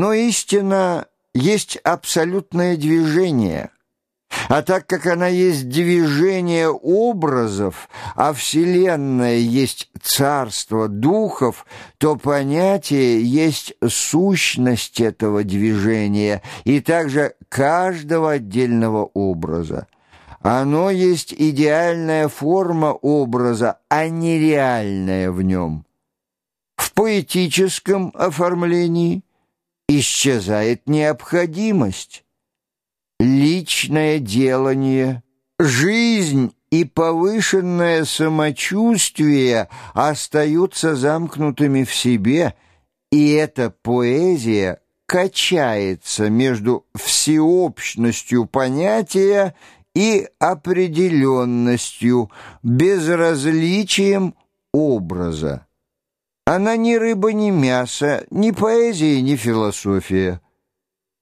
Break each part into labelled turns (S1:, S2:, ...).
S1: Но истина есть абсолютное движение, а так как она есть движение образов, а Вселенная есть царство духов, то понятие есть сущность этого движения и также каждого отдельного образа. Оно есть идеальная форма образа, а не реальная в нем. В поэтическом оформлении исчезает необходимость. Личное делание, жизнь и повышенное самочувствие остаются замкнутыми в себе, и эта поэзия качается между всеобщностью понятия и определенностью, безразличием образа. Она ни рыба, ни мясо, ни поэзия, ни философия.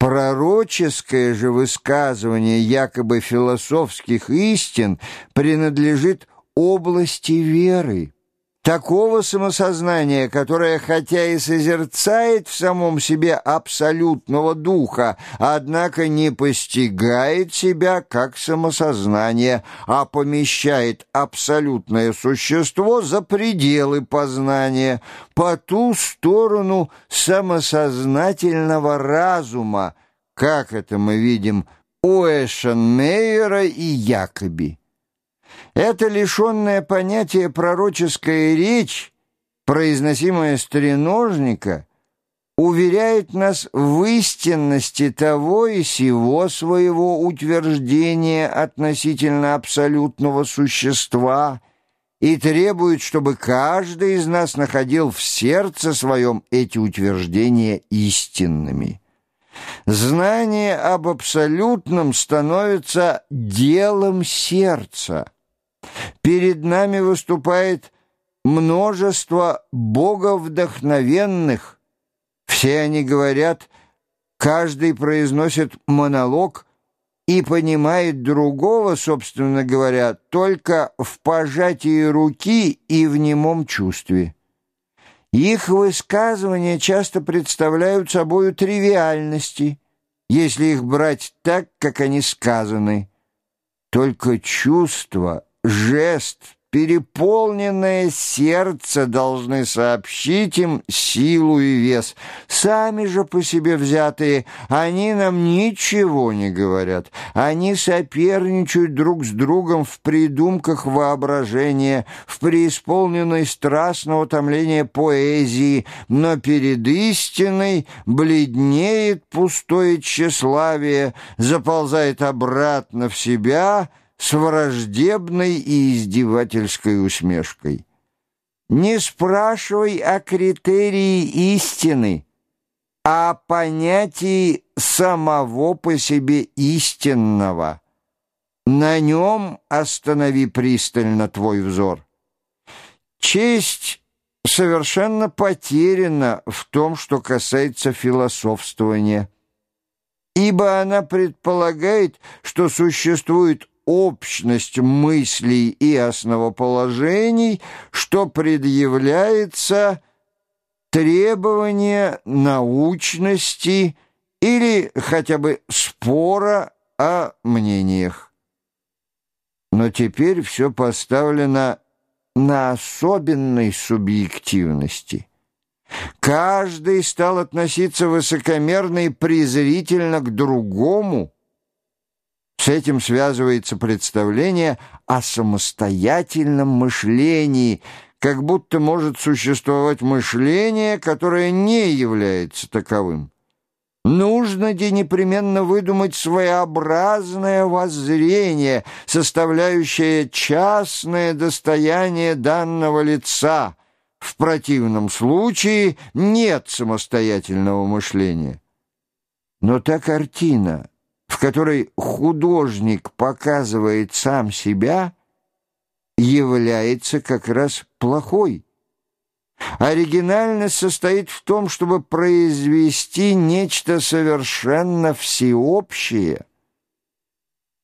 S1: Пророческое же высказывание якобы философских истин принадлежит области веры такого самосознания, которое хотя и созерцает в самом себе абсолютного духа, однако не постигает себя как самосознание, а помещает абсолютное существо за пределы познания, по ту сторону самосознательного разума, как это мы видим у Эшенмейера и Якоби. Эта лишенная понятия пророческая речь, произносимая стреножника, уверяет нас в истинности того и сего своего утверждения относительно абсолютного существа и требует, чтобы каждый из нас находил в сердце своем эти утверждения истинными. Знание об абсолютном становится делом сердца. Перед нами выступает множество боговдохновенных. Все они говорят, каждый произносит монолог и понимает другого, собственно говоря, только в пожатии руки и в немом чувстве. Их высказывания часто представляют собою тривиальности, если их брать так, как они сказаны. Только чувство жест, переполненное сердце должны сообщить им силу и вес. Сами же по себе взятые, они нам ничего не говорят. Они соперничают друг с другом в придумках воображения, в преисполненной страстного томления поэзии, но перед истиной бледнеет пустое тщеславие, заползает обратно в себя — с враждебной и издевательской усмешкой. Не спрашивай о критерии истины, а о понятии самого по себе истинного. На нем останови пристально твой взор. Честь совершенно потеряна в том, что касается философствования, ибо она предполагает, что существует общность мыслей и основоположений, что предъявляется требование научности или хотя бы спора о мнениях. Но теперь все поставлено на особенной субъективности. Каждый стал относиться высокомерно и презрительно к другому, с этим связывается представление о самостоятельном мышлении, как будто может существовать мышление, которое не является таковым. Нужно где непременно выдумать своеобразное воззрение, составляющее частное достояние данного лица. В противном случае нет самостоятельного мышления. Но та картина — которой художник показывает сам себя, является как раз плохой. Оригинальность состоит в том, чтобы произвести нечто совершенно всеобщее.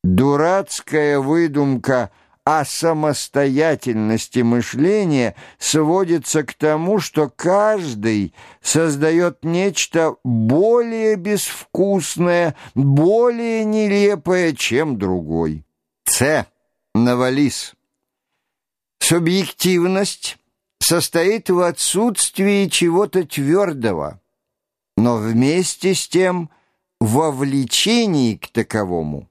S1: Дурацкая выдумка о самостоятельности мышления сводится к тому, что каждый создает нечто более безвкусное, более нелепое, чем другой. С. Навалис. Субъективность состоит в отсутствии чего-то твердого, но вместе с тем во влечении к таковому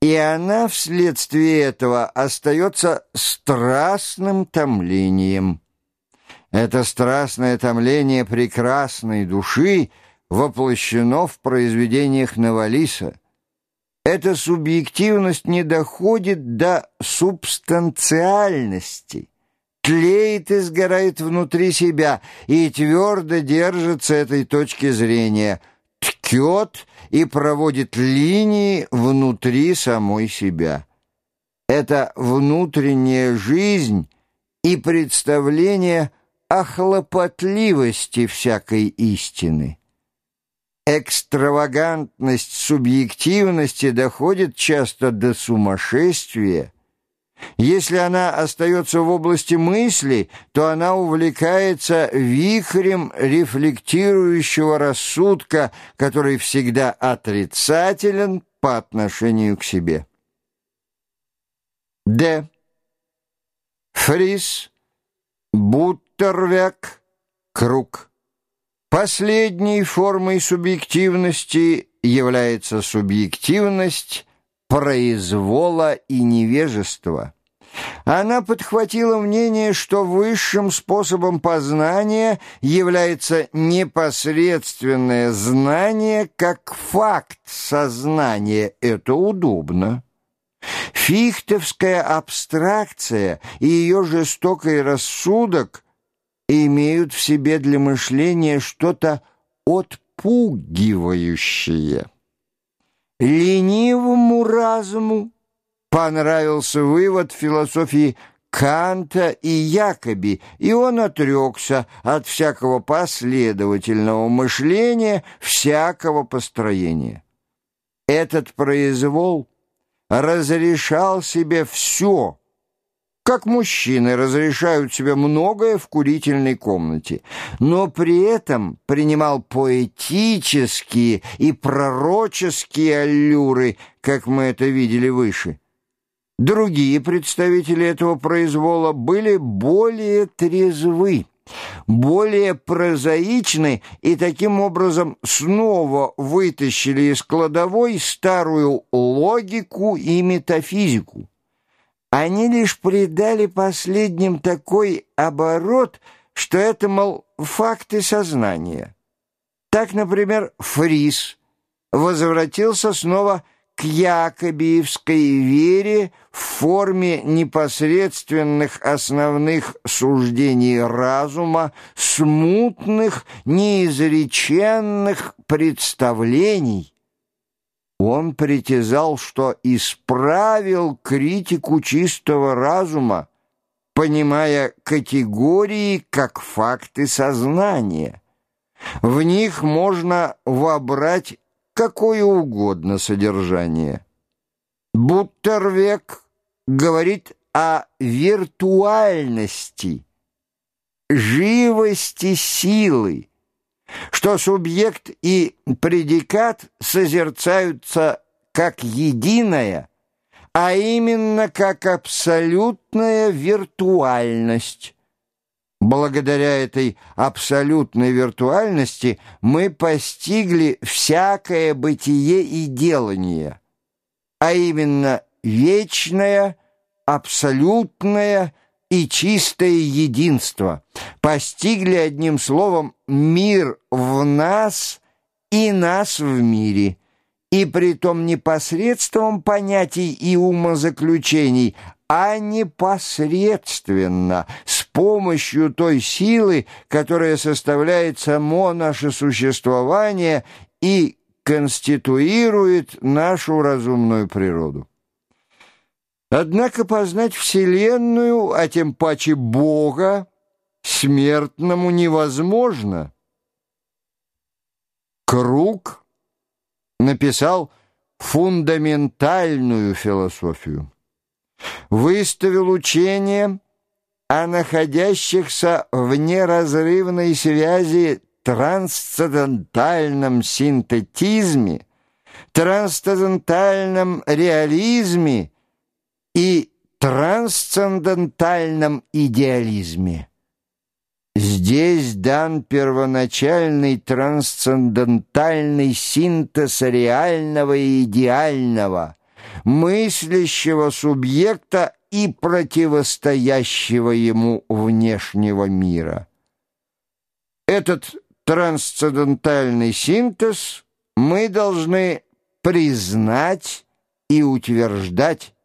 S1: и она вследствие этого остается страстным томлением. Это страстное томление прекрасной души воплощено в произведениях Навалиса. Эта субъективность не доходит до субстанциальности, тлеет и сгорает внутри себя и твердо держится этой точки зрения – ткет и проводит линии внутри самой себя. Это внутренняя жизнь и представление о хлопотливости всякой истины. Экстравагантность субъективности доходит часто до сумасшествия, если она остается в области мысли, то она увлекается вихрем рефлектирующего рассудка, который всегда отрицателен по отношению к себе. Д. Фрис, Буттервек, Круг. Последней формой субъективности является субъективность произвола и невежества. Она подхватила мнение, что высшим способом познания является непосредственное знание как факт сознания. Это удобно. Фихтовская абстракция и ее жестокий рассудок имеют в себе для мышления что-то отпугивающее. Ленивому разуму понравился вывод философии Канта и Якоби, и он отрекся от всякого последовательного мышления, всякого построения. Этот произвол разрешал себе все – как мужчины разрешают себе многое в курительной комнате, но при этом принимал поэтические и пророческие аллюры, как мы это видели выше. Другие представители этого произвола были более трезвы, более прозаичны и таким образом снова вытащили из кладовой старую логику и метафизику. Они лишь придали последним такой оборот, что это, мол, факты сознания. Так, например, Фрис возвратился снова к якобиевской вере в форме непосредственных основных суждений разума, смутных, неизреченных представлений, он притязал, что исправил критику чистого разума, понимая категории как факты сознания. В них можно вобрать какое угодно содержание. Буттервек говорит о виртуальности, живости силы, что субъект и предикат созерцаются как единое, а именно как абсолютная виртуальность. Благодаря этой абсолютной виртуальности мы постигли всякое бытие и делание, а именно вечное, абсолютное и чистое единство, постигли одним словом мир в нас и нас в мире, и притом не посредством понятий и умозаключений, а непосредственно, с помощью той силы, которая составляет само наше существование и конституирует нашу разумную природу. Однако познать Вселенную, а тем паче Бога, смертному невозможно. Круг написал фундаментальную философию. выставил учение о находящихся в неразрывной связи трансцендентальном синтетизме, трансцендентальном реализме и трансцендентальном идеализме. Здесь дан первоначальный трансцендентальный синтез реального и идеального, мыслящего субъекта и противостоящего ему внешнего мира. Этот трансцендентальный синтез мы должны признать и утверждать,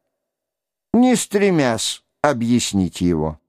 S1: не стремясь объяснить его.